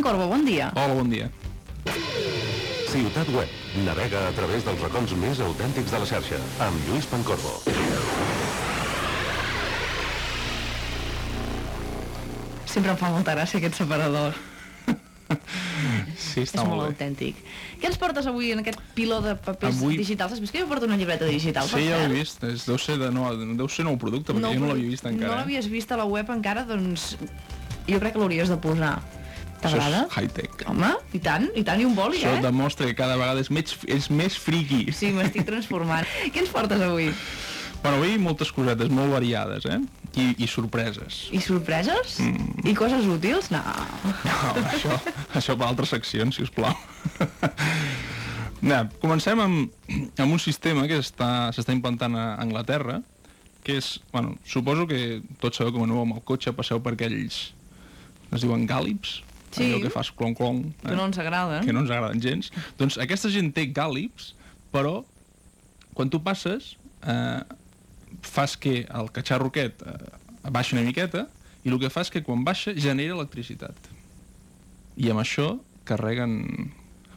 Pancorbo, bon dia. Hola, bon dia. Ciutat Web. Navega a través dels racons més autèntics de la xarxa. Amb Lluís Pancorbo. Sempre em fa molta gràcia aquest separador. Sí, està és molt, molt bé. autèntic. Què ens portes avui en aquest piló de papers Avui- digitals? Has vist que jo porto una llibreta digital? per Sí, ja ho cert? he vist. És, deu, ser de nou, deu ser nou producte, perquè jo no l'havia vist No encara. eh? l'havies vist a la web encara, doncs jo crec que l'hauries de posar. T'agrada? Això és high-tech. Home, i tant, i tant, i un boli, Això eh? demostra que cada vegada és més, és més friki. Sí, m'estic transformant. Què ens portes avui? Bueno, avui moltes cosetes molt variades, eh? I, i sorpreses. I sorpreses? Mm. I coses útils? No. No, això, això per altres seccions, si us plau. No, comencem amb, amb un sistema que està- s'està implantant a Anglaterra, que és, bueno, suposo que tots sabeu que quan aneu amb el cotxe passeu per aquells, es diuen gàlips, Sí. allò que fas clon-clon, Que no ens agrada. que no ens agraden gens. Doncs aquesta gent té gàlips, però quan tu passes eh, fas que el catxarro aquest eh, baixi una miqueta i el que fa és que quan baixa genera electricitat. I amb això carreguen...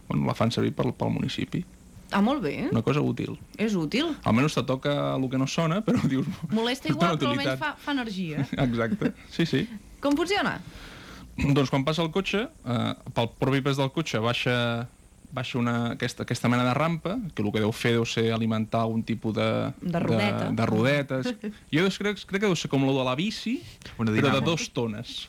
Bueno, la fan servir pel, pel municipi. Ah, molt bé. Una cosa útil. És útil. Almenys te toca el que no sona, però dius... Molesta "Té igual, però almenys utilitat". fa, fa energia. Exacte, sí, sí. Com funciona? Doncs quan passa el cotxe, eh, pel propi pes del cotxe baixa, baixa una, aquesta, aquesta mena de rampa, que el que deu fer deu ser alimentar algun tipus de... De rodeta. De, de rodetes. Jo doncs crec, crec que deu ser com lo de la bici, Una però de dos tones.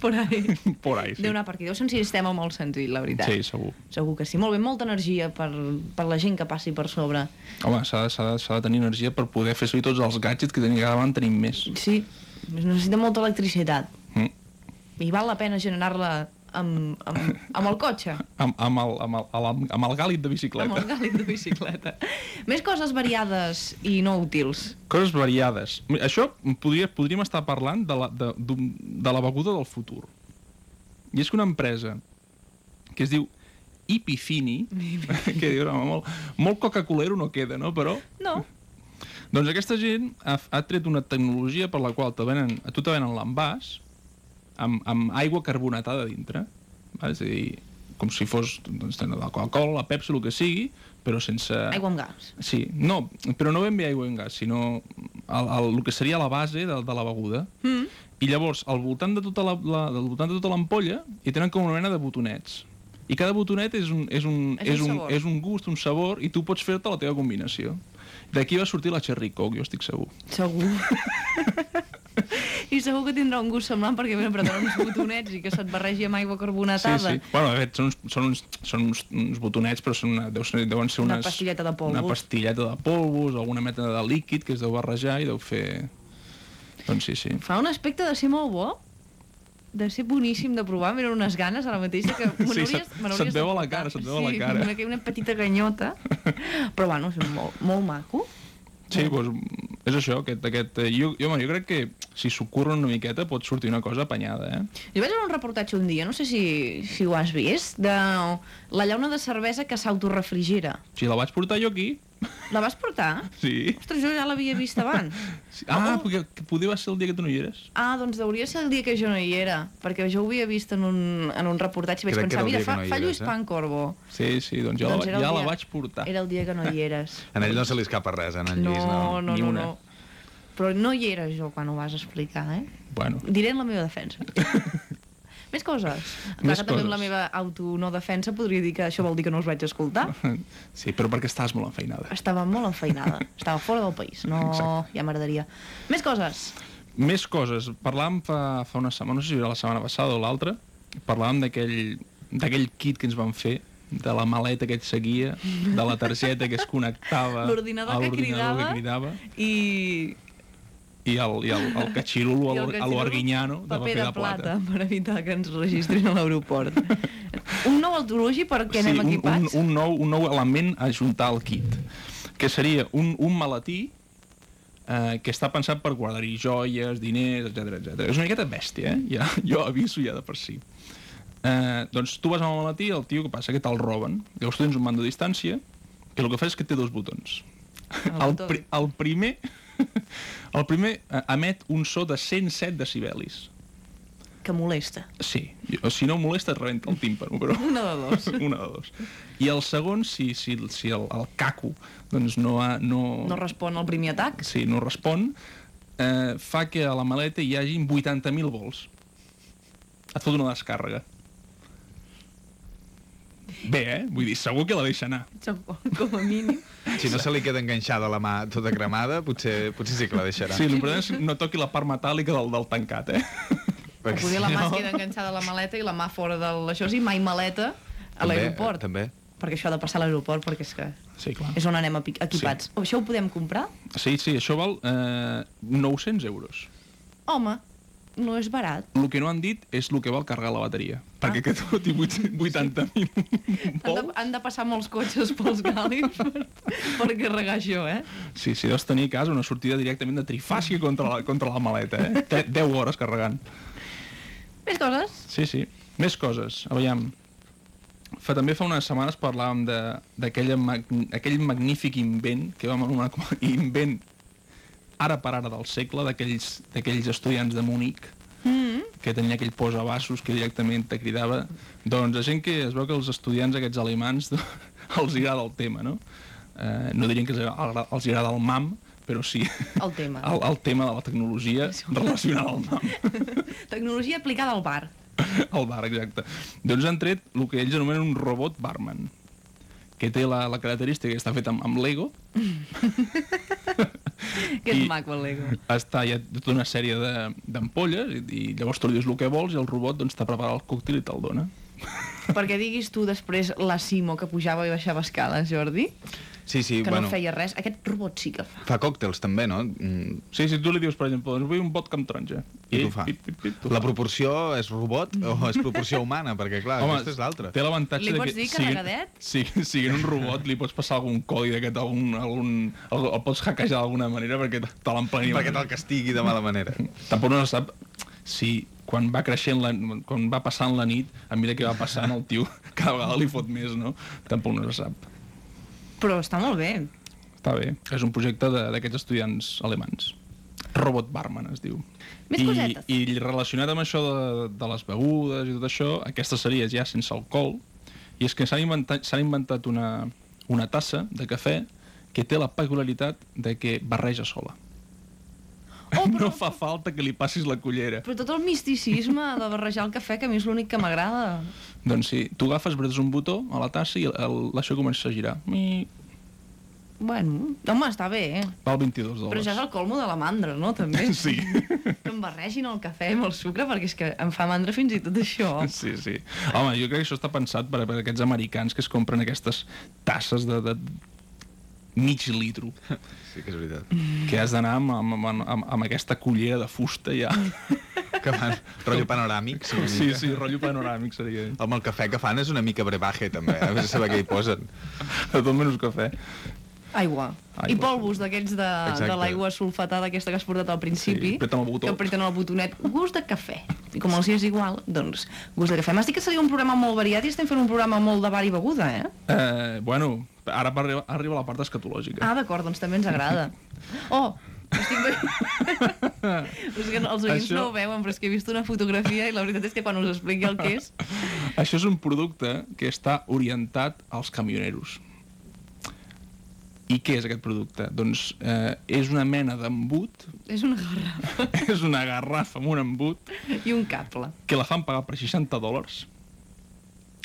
Por ahí. Por ahí, sí. Déu anar per aquí. Deu ser un sistema molt senzill, la veritat. Sí, segur. Segur que sí. Molt bé, molta energia per, per la gent que passi per sobre. Home, s'ha de, s'ha de, tenir energia per poder fer servir tots els gadgets que cada vegada en tenim més. Sí, es necessita molta electricitat. I val la pena generar-la amb, amb, amb el cotxe. Amb, amb, el, amb, el, amb, el, amb el gàlit de bicicleta. Amb el gàlit de bicicleta. Més coses variades i no útils. Coses variades. Això podria, podríem estar parlant de la, de, d'un- de la beguda del futur. I és que una empresa que es diu Ipifini, que dius, home, molt, molt Coca-Colero no queda, no? Però, No. doncs aquesta gent ha, ha tret una tecnologia per la qual te venen, a tu te venen l'envàs amb, amb aigua carbonatada dintre. Va? És a dir, com si fos doncs, la Coca-Cola, la Pepsi, el que sigui, però sense... Aigua amb gas. Sí, no, però no ben bé aigua en gas, sinó el, el, el que seria la base de, de la beguda. Mm. I llavors, al voltant de tota la, la, al voltant de tota l'ampolla, hi tenen com una mena de botonets. I cada botonet és un, és un, És un és un, sabor. és un gust, un sabor, i tu pots fer-te la teva combinació. D'aquí va sortir la Cherry Coke, jo estic segur. Segur. I segur que tindrà un gust semblant perquè ben apretar uns botonets i que se't barregi amb aigua Sí, carbonatada. sí. Bueno, de fet, són, uns, són, uns, són uns, uns botonets, però són una, deu ser, deuen ser Una unes... pastilleta de polvos. Una pastilleta de polvos, alguna meta de líquid que es deu barrejar i deu fer... Doncs sí, sí. Fa un aspecte de ser molt bo, de ser boníssim de provar, mira unes ganes ara mateix que me Sí, se't- se't veu a la cara, se't veu a la sí, cara. Una, una petita ganyota, però bueno, és molt, molt maco. Sí, doncs, és això, aquest, aquest, eh, jo, jo, home, jo crec que si s'ho curren una miqueta pot sortir una cosa apanyada, eh? Jo vaig veure un reportatge un dia, no sé si, si ho has vist, de la llauna de cervesa que s'autorefrigera. Si la vaig portar jo aquí, La vas portar? sí. Ostres, jo ja l'havia vist abans. sí. Ah, perquè que podia ser el dia que tu no hi eres. Ah, doncs hauria ser el dia que jo no hi era, perquè jo ho havia vist en un, en un reportatge i vaig Crec pensar, mira, fa, no fa eres, Lluís eh? Pancorbo. Sí, sí, doncs jo Doncs la, ja dia- la vaig portar. Era el dia que no hi eres. A ell no se li escapa res, eh, en No, Lluís, no, no, ni no, una. no. Però no hi era jo quan ho vas explicar, eh? Bueno, Diré en la meva defensa. Més coses. Clar Més que també amb la coses. meva auto-no-defensa podria dir que això vol dir que no us vaig escoltar. sí, però perquè estàs molt enfeinada. Estava molt enfeinada. Estava fora del país. No, Exacte. ja m'agradaria. Més coses. Més coses. Parlàvem fa, fa una setmana, no sé si era la setmana passada o l'altra, parlàvem d'aquell kit que ens van fer de la maleta que et seguia, de la targeta que es connectava L'ordinador a que l'ordinador cridava. que cridava I, i el, i el, el catxirulo a l'Arguinyano de paper paper de plata. per evitar que ens registrin a l'aeroport. un nou autologi perquè anem un, equipats. un, un, nou, un nou element a juntar al kit, que seria un, un maletí eh, que està pensat per guardar-hi joies, diners, etc etc. És una miqueta bèstia, eh? Ja, jo aviso ja de per si. Eh, doncs tu vas amb el maletí, el tio que passa que te'l roben. Llavors tu tens un mando a distància que el que fa és que té dos botons. El El, botó. pri el primer el primer eh, emet un so de 107 decibelis. que molesta. Sí, si no molesta et rebenta el tímpano, però... Una de dos. Una de dos. I el segon, si, si, si el, el caco doncs no, ha, no, No respon al primer atac. sí, no respon, eh, fa que a la maleta hi hagin 80.000 vols. Et fot una descàrrega. Bé, eh? Vull dir, segur que la deixa anar. Com a mínim. Si no se li queda enganxada la mà tota cremada, potser, potser sí que la deixarà. Sí, l'important és no toqui la part metàl·lica del, del tancat, eh? O Perquè poder la si mà no- es queda enganxada a la maleta i la mà fora de l'això i mai maleta a També, l'aeroport. També. Perquè això ha de passar a l'aeroport, perquè és que Sí, clar. és on anem equipats. Sí. Això ho podem comprar? Sí, sí, això val eh, 900 euros. Home, no és barat. El que no han dit és el que val carregar la bateria. Perquè aquest foti 80.000 Han de, han de passar molts cotxes pels gàlics per, per carregar això, eh? Sí, sí, deus tenir a casa una sortida directament de trifàcia contra la, contra la maleta, eh? Te- 10 hores carregant. Més coses? Sí, sí. Més coses. Aviam. Fa, també fa unes setmanes parlàvem de- d'aquell mag, magnífic invent que vam anomenar com a invent ara per ara del segle, d'aquells estudiants de Múnich Mm. que tenia aquell posavasos que directament te cridava. Doncs la gent que es veu que els estudiants aquests alemans els agrada el tema, no? Eh, no dirien que els agrada, els agrada el MAM, però sí El tema. el, el tema de la tecnologia relacionada al MAM. Tecnologia aplicada al bar. al bar, exacte. Doncs han tret el que ells anomenen un robot barman, que té la, la característica que està fet amb, amb Lego, Que és I- maco, el Lego. està hi ha tota una sèrie de- d'ampolles i, i llavors tu li dius el que vols i el robot doncs, t'ha preparat el còctel i te'l dona. Perquè diguis tu després la Simo que pujava i baixava escales, Jordi, Sí, sí, que bueno, no feia res. Aquest robot sí que fa. fa còctels també, no? Mm, Sí, si tu li dius, per exemple, doncs vull un vodka amb taronja. I t'ho fa. Pip, pip, pip, t'ho La fa. proporció és robot o és proporció humana? Perquè, clar, Home, aquesta és l'altra. té l'avantatge Li de pots que... dir siguin- carregadet? Sí, siguin un robot, li pots passar algun codi d'aquest, algun, algun, el, el pots hackejar d'alguna manera perquè te l'emplenim. Perquè te'l castigui de mala manera. Tampoc no sap si quan va creixent, la, quan va passant la nit, a mesura que va passant el tio cada vegada li fot més, no? Tampoc no se sap. Però està molt bé. Està bé. És un projecte de- d'aquests estudiants alemans. Robot Barman es diu. Més I, cosetes. I relacionat amb això de, de les begudes i tot això, aquesta seria ja sense alcohol, i és que s'han inventat, inventat una, una tassa de cafè que té la peculiaritat de que barreja sola. Oh, però, No fa falta que li passis la cullera. però tot el misticisme de barrejar el cafè, que a mi és l'únic que m'agrada. Doncs sí, tu agafes, bretes un botó a la tassa i el, el, això comença a girar. Mi, Bueno, home, està bé, eh? val 22 dòlars. Però ja és el colmo de la mandra, no? També. Sí. Que em barregin el cafè amb el sucre, perquè és que em fa mandra fins i tot això. Sí, sí. Home, jo crec que això està pensat per, per aquests americans que es compren aquestes tasses de, de mig litro, Sí que és veritat. que has d'anar amb, amb, amb, amb, aquesta cullera de fusta ja. Que fan rotllo panoràmic. Sí, Sí, sí, rotllo panoràmic seria. Amb el cafè que fan és una mica brebaje, també. A veure saber què hi posen. De tot menys cafè. Aigua. Aigua, I polvos d'aquests de, Exacte. de l'aigua sulfatada aquesta que has portat al principi. Sí, apreten el botó. Que apreten el botonet. Gust de cafè. I com els hi és igual, doncs, gust de cafè. M'has dit que seria un programa molt variat i estem fent un programa molt de bar i beguda, eh? Eh, bueno, ara per arribar, arriba la part escatològica. Ah, d'acord, doncs també ens agrada. Oh, estic veient... és que no, els oients Això- no ho veuen, però és que he vist una fotografia i la veritat és que quan us expliqui el que és... Això és un producte que està orientat als camioneros. I què és aquest producte? Doncs eh, és una mena d'embut, És una garrafa és una garrafa amb un embut i un cable. que la fan pagar per 60 dòlars,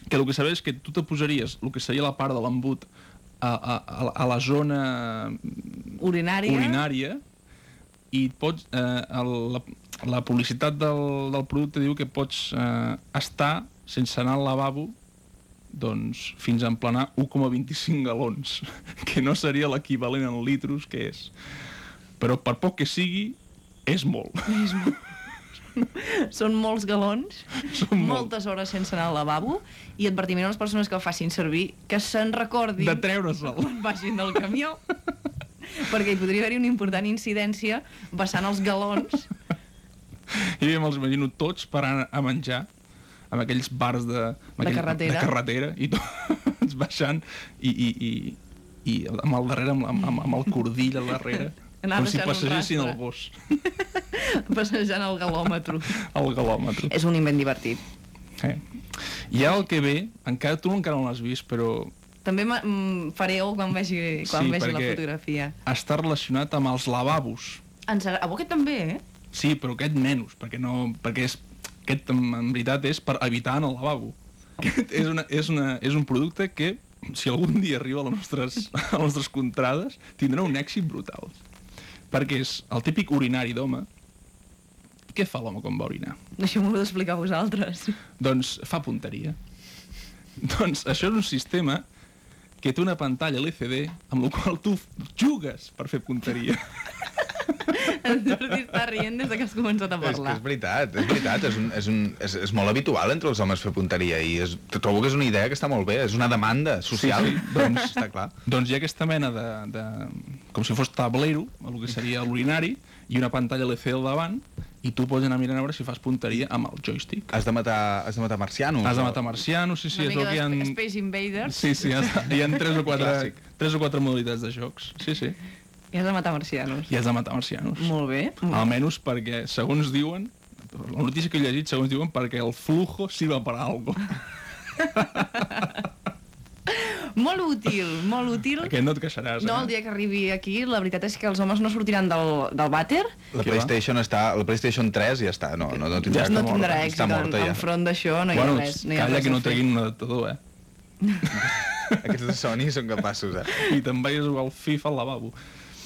que el que serveix és que tu te posaries el que seria la part de l'embut a, a, a, la- a la zona Urinària. urinària i pots, eh, el, la, la publicitat del, del producte diu que pots eh, estar sense anar al lavabo doncs, fins a emplenar 1,25 galons, que no seria l'equivalent en litros que és. Però per poc que sigui, és molt. Són molts galons, Són molt. moltes hores sense anar al lavabo i advertiment a les persones que el facin servir que se'n recordin De treure'l. quan vagin del camió perquè hi podria haver-hi una important incidència vessant els galons I jo me'ls imagino tots parant a menjar amb aquells bars de, amb aquell, carretera. de carretera i tots baixant i, i, i, i amb el darrere, amb, amb, amb el cordill al darrere. Anar Com si passegessin el gos Passejant el galòmetre. al galòmetre. És un invent divertit. Eh. I ara el que ve, encara tu encara no l'has vist, però També mm, faré-ho quan vegi, quan Sí, vegi la fotografia. està relacionat amb els lavabos. Ens aquest també, eh? Sí, però aquest menys, perquè no... Perquè és, aquest, en, veritat, és per evitar en el lavabo. Aquest és, una, és, una, és un producte que, si algun dia arriba a les nostres, a les nostres contrades, tindrà un èxit brutal. Perquè és el típic urinari d'home. Què fa l'home quan va orinar? Deixeu-m'ho d'explicar vosaltres. Doncs fa punteria. doncs això és un sistema que té una pantalla LCD amb la qual tu jugues per fer punteria. En Jordi està rient des de que has començat a És que parlar. és veritat, és veritat, és, un, és, un, és, és molt habitual entre els homes fer punteria i és, trobo que és una idea que està molt bé, és una demanda social, Sí, sí, doncs- està clar. Doncs hi ha aquesta mena de, de... com si fos tablero, el que seria l'urinari, i una pantalla LCD al davant, i tu pots anar mirant a veure si fas punteria amb el joystick. Has de matar, has de matar marcianos. Has de matar marcianos, sí, sí, Una és mica el que hi ha... de Space Invaders Sí, sí, hi ha, hi ha tres, o quatre, tres o quatre modalitats de jocs. Sí, sí. I has de matar marcianos. I has de matar marcianos. Molt bé. Almenys perquè, segons diuen, la notícia que he llegit, segons diuen, perquè el flujo sirva per a algo. Molt útil, molt útil. Aquest no et queixaràs, No, eh? el dia que arribi aquí, la veritat és que els homes no sortiran del, del vàter, La? PlayStation està, la PlayStation 3 ja està, no, no, no tindrà, està no morta, tindrà està èxit morta en, ja. enfront d'això, no hi ha bueno, res. No hi ha calla res que no treguin un adaptador, eh? Aquests de Sony són capaços, eh? I te'n vagis a jugar al FIFA al lavabo.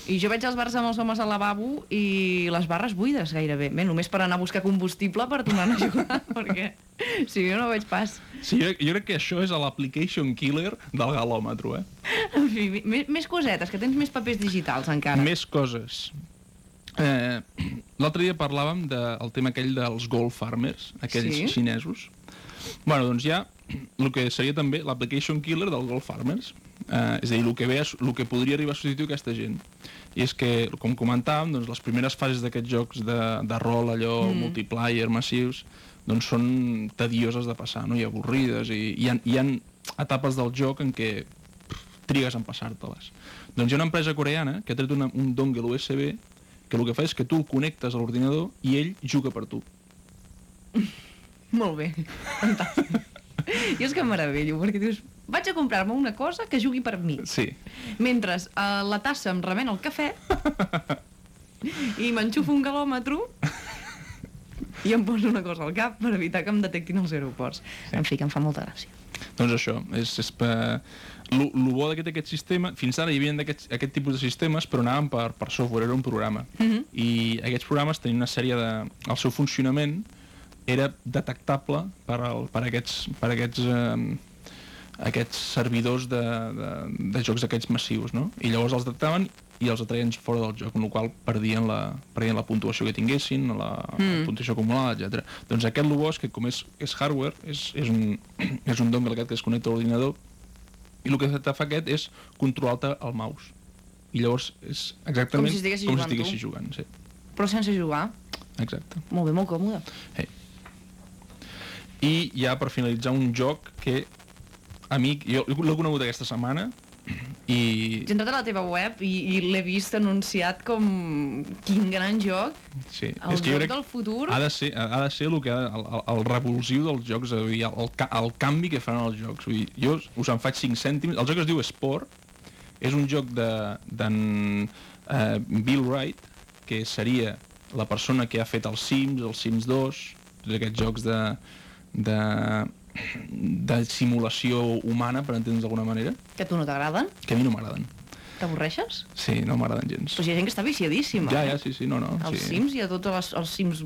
I jo veig els bars amb els homes al lavabo i les barres buides gairebé. Bé, només per anar a buscar combustible per tornar a jugar, perquè si jo no veig pas. Sí, jo, jo crec que això és l'application killer del galòmetre, eh? En fi, més, més cosetes, que tens més papers digitals encara. Més coses. Eh, L'altre dia parlàvem del tema aquell dels gold farmers, aquells Sí. xinesos. Bueno, doncs hi ha el que seria també l'application killer dels gold farmers. Eh, és a dir, el que, ve el que podria arribar a substituir aquesta gent. I és que, com comentàvem, doncs, les primeres fases d'aquests jocs de, de rol, allò, mm. multiplayer, massius, doncs són tedioses de passar, no? I avorrides, i hi ha, hi ha etapes del joc en què pff, trigues en passar-te-les. Doncs hi ha una empresa coreana que ha tret una, un dongle USB que el que fa és que tu el connectes a l'ordinador i ell juga per tu. Molt bé, fantàstic. I és que meravello, perquè dius, vaig a comprar-me una cosa que jugui per mi. Sí. Mentre a la tassa em remena el cafè i m'enxufo un galòmetre i em poso una cosa al cap per evitar que em detectin els aeroports. En fi, que em fa molta gràcia. Doncs això, és, és per... Lo, lo bo d'aquest aquest sistema, fins ara hi havia aquest, aquest tipus de sistemes, però anaven per, per software, era un programa. Mhm. I aquests programes tenien una sèrie de... El seu funcionament era detectable per, al, per aquests, per aquests, eh, aquests servidors de, de, de jocs d'aquests massius, no? I llavors els detectaven i els atreien fora del joc, amb la qual perdien la, perdien la puntuació que tinguessin, la, mm. puntuació acumulada, etc. Doncs aquest lo bo és que com és, és hardware, és, és, un, és un dongle aquest que es connecta a l'ordinador, i el que fa aquest és controlar-te el mouse. I llavors és exactament Com si estiguessis com si estiguessis jugant, sí. Però sense jugar. Exacte. Molt bé, molt còmode. Hey. I ja per finalitzar un joc que a mi, jo l'he conegut aquesta setmana i He entrat a la teva web i, i l'he vist anunciat com quin gran joc, sí, el joc del futur. ha de ser, ha de ser el, que, ha- el, el, el revulsiu dels jocs, dir, el, el canvi que faran els jocs. Vull dir, jo us en faig 5 cèntims. El joc es diu Sport, és un joc de d'en uh, Bill Wright, que seria la persona que ha fet els Sims, els Sims 2, tots aquests jocs de, de, de simulació humana, per entendre's d'alguna manera, Que a tu no t'agraden? que a mi no m'agraden. T'avorreixes? Sí, no m'agraden gens. Però hi ha gent que està viciadíssima. Ja, eh? ja, sí, sí, no, no. Els sí. Sims i a totes les, els Sims,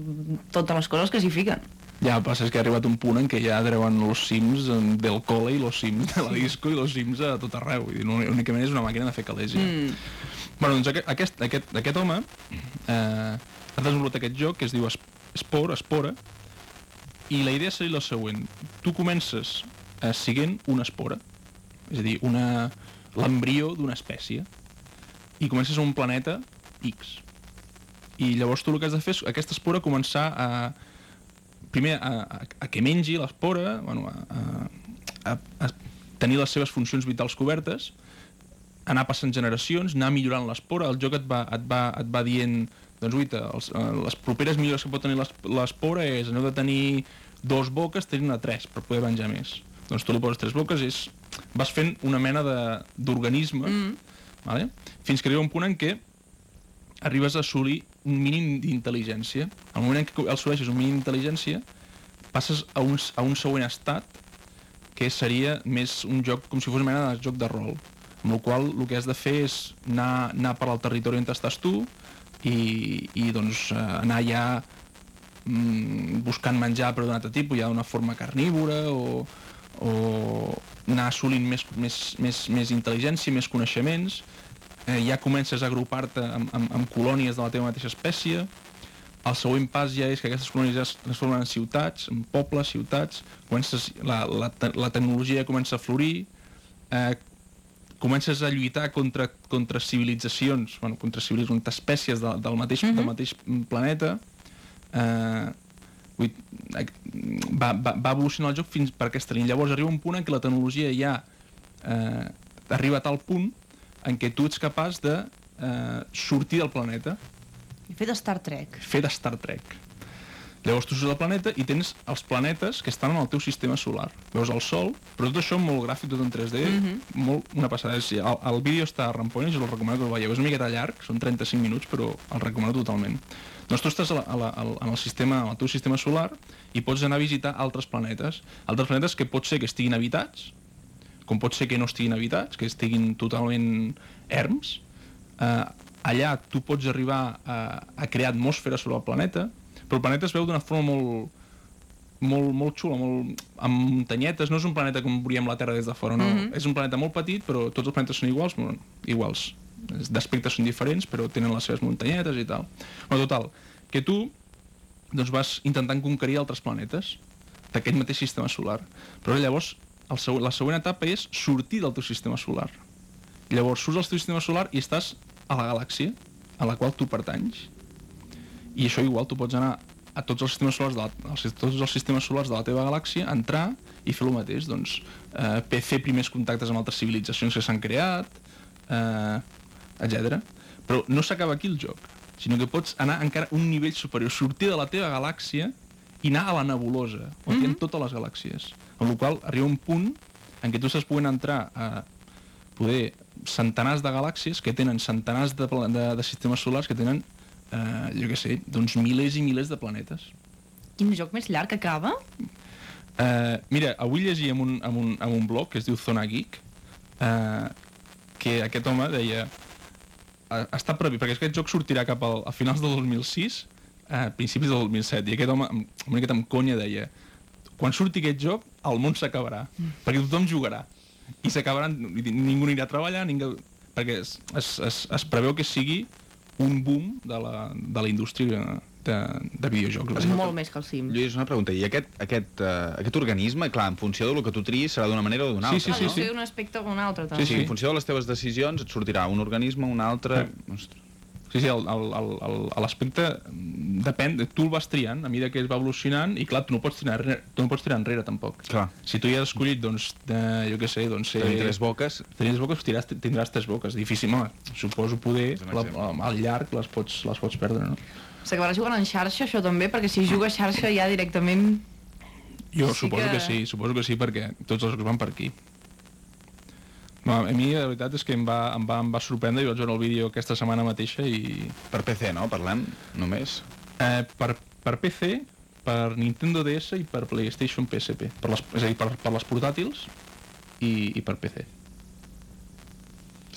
totes les coses que s'hi fiquen. Ja, el que passa és que ha arribat un punt en què ja treuen los sims del cole i los sims de la disco i los sims a tot arreu. No- únicament és una màquina de fer calés, ja. Mm. Bueno, doncs aquest, aquest, aquest, aquest home eh, ha desenvolupat aquest joc que es diu Es- Spore, Espora, i la idea seria la següent. Tu comences eh, siguent una espora, és a dir, una l'embrió d'una espècie, i comences a un planeta X. I llavors tu el que has de fer és aquesta espora començar a primer a, a, a que mengi l'espora, bueno, a, a, a, tenir les seves funcions vitals cobertes, anar passant generacions, anar millorant l'espora, el joc et va, et va, et va dient doncs uita, els, eh, les properes millores que pot tenir l'es- l'espora és en lloc de tenir dos boques, tenir-ne tres per poder menjar més. Doncs tu li poses tres boques, és, vas fent una mena de- d'organisme, mm. vale? fins que arriba un punt en què arribes a assolir un mínim d'intel·ligència. Al moment en què assoleixes un mínim d'intel·ligència, passes a un, a un següent estat que seria més un joc com si fos una mena de joc de rol amb el qual el que has de fer és anar, anar per al territori on estàs tu i, i doncs eh, anar ja mm, buscant menjar però d'un altre tipus, ja d'una forma carnívora o, o anar assolint més, més, més, més intel·ligència, més coneixements. Eh, ja comences a agrupar-te amb, amb, amb colònies de la teva mateixa espècie. El següent pas ja és que aquestes colònies ja es transformen en ciutats, en pobles, ciutats, comences, la, la, la tecnologia comença a florir, eh, comences a lluitar contra, contra civilitzacions, bueno, contra civilitzacions, contra espècies de, del, mateix, del mateix planeta, eh, vull, va, va, va evolucionar el joc fins per aquesta línia. Llavors arriba un punt en què la tecnologia ja eh, arriba a tal punt en què tu ets capaç de eh, sortir del planeta, Fer de Star Trek. fer de Star Trek. Llavors tu surts del planeta i tens els planetes que estan en el teu sistema solar. Veus el Sol, però tot això molt gràfic, tot en 3D, molt una passada. El, el vídeo està a Rampones, jo el recomano que el veieu. És una miqueta llarg, són 35 minuts, però el recomano totalment. Doncs tu estàs a la, a la, en el sistema, al teu sistema solar i pots anar a visitar altres planetes. Altres planetes que pot ser que estiguin habitats, com pot ser que no estiguin habitats, que estiguin totalment erms. Eh, allà tu pots arribar a, a crear atmosfera sobre el planeta, però el planeta es veu d'una forma molt, molt, molt xula, molt, amb muntanyetes, no és un planeta com veuríem la Terra des de fora, no. És un planeta molt petit, però tots els planetes són iguals, bueno, iguals. D'aspecte són diferents, però tenen les seves muntanyetes i tal. Bueno, total, que tu doncs vas intentant conquerir altres planetes d'aquest mateix sistema solar. Però llavors el següent, la següent etapa és sortir del teu sistema solar. Llavors surts del teu sistema solar i estàs a la galàxia a la qual tu pertanys. I això igual, tu pots anar a tots els sistemes solars de la, als, tots els sistemes solars de la teva galàxia, entrar i fer el mateix, doncs, eh, fer primers contactes amb altres civilitzacions que s'han creat, eh, etc. Però no s'acaba aquí el joc, sinó que pots anar encara un nivell superior, sortir de la teva galàxia i anar a la nebulosa, on hi ha totes les galàxies. Amb la qual arriba un punt en què tu estàs podent entrar a poder centenars de galàxies que tenen centenars de, de, de sistemes solars que tenen, eh, jo què sé, doncs milers i milers de planetes. Quin joc més llarg que acaba? Uh, mira, avui llegia en un, en, un, en un blog que es diu Zona Geek uh, que aquest home deia està previst, perquè aquest joc sortirà cap al, a finals del 2006 a principis del 2007 i aquest home amb, una miqueta amb conya deia quan surti aquest joc el món s'acabarà perquè tothom jugarà i s'acabaran, ningú anirà a treballar ningú, perquè es, es, es, es preveu que sigui un boom de la, de la indústria de, de videojocs És molt més que el Sim. Lluís, una pregunta. I aquest, aquest, uh, aquest organisme, clar, en funció del que tu triïs, serà d'una manera o d'una Sí, altra, sí, Ah, no? deu ser un aspecte o un altre, Sí, també. sí, en funció de les teves decisions et sortirà un organisme, un altre... Ostres. Sí, sí, l'aspecte mm, depèn, tu el vas triant a mesura que es va evolucionant i clar, tu no pots tirar enrere, tu no pots tirar enrere tampoc. Clar. Si tu ja has escollit, doncs, de, jo què sé, doncs ser... Tenir tres boques, Tenir tres boques, tiràs, tindràs tres boques. Difícil, home, suposo poder, la, al llarg les pots, les pots perdre, no? S'acabarà jugant en xarxa, això també, perquè si juga a xarxa ja directament... Jo Sí suposo que... que- sí, suposo que sí, perquè tots els jocs van per aquí. No, a mi la veritat és que em va, em va, em va sorprendre, jo vaig veure el vídeo aquesta setmana mateixa i per PC, no? Parlem, només. Eh, per, per PC, per Nintendo DS i per PlayStation PSP. Per les, és a dir, per, per les portàtils i, i per PC.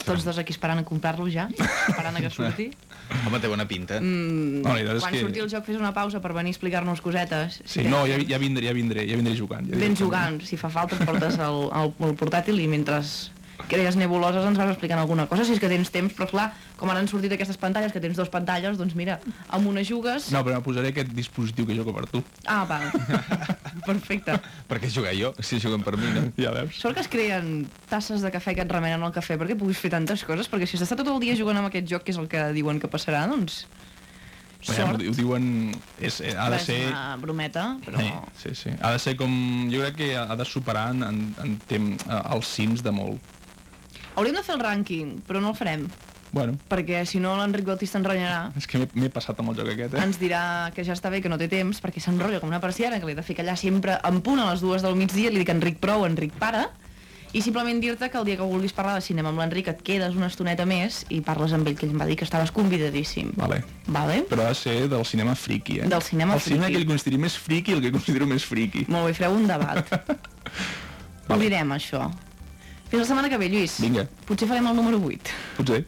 Tots dos aquí esperant a comprar-lo ja, esperant a que surti. Home, té bona pinta. Mm, No, la quan que- surti el joc fes una pausa per venir a explicar-nos cosetes. Sí, no, ja, ja vindré, ja vindré, ja vindré jugant. Ja Ben jugant, si fa falta et portes el, el, el portàtil i mentre crees nebuloses ens vas explicant alguna cosa, si és que tens temps, però clar, com ara han sortit aquestes pantalles, que tens dues pantalles, doncs mira, amb una jugues... No, però posaré aquest dispositiu que jogo per tu. Ah, val. Perfecte. Per què jugar jo, si juguen per mi, no? Ja veus? Sort que es creen tasses de cafè que et remenen el cafè perquè puguis fer tantes coses, perquè si d'estar tot el dia jugant amb aquest joc, que és el que diuen que passarà, doncs... Ja, ho, diuen... És, eh, ha de És ser... una brometa, però... Sí, sí, sí. Ha de ser com... Jo crec que ha de superar en, en, en tem, eh, els cims de molt. Hauríem de fer el rànquing, però no el farem, Bueno, perquè si no l'Enric Bautista enrenyarà. és que m'he- passat amb el joc aquest, eh? Ens dirà que ja està bé, que no té temps, perquè s'enrotlla com una persiana, que li he de fer callar sempre en punt a les dues del migdia, li dic Enric prou, Enric para, i simplement dir-te que el dia que vulguis parlar de cinema amb l'Enric et quedes una estoneta més i parles amb ell, que ell em va dir que estaves convidadíssim. Vale. Vale? Però ha de ser del cinema friki, eh? Del cinema el cinema friki. que ell consideri més friki i el que considero més friki. Molt bé, fareu un debat. Ho direm, això. Fins la setmana que ve, Lluís. Vinga. Potser farem el número 8. Potser.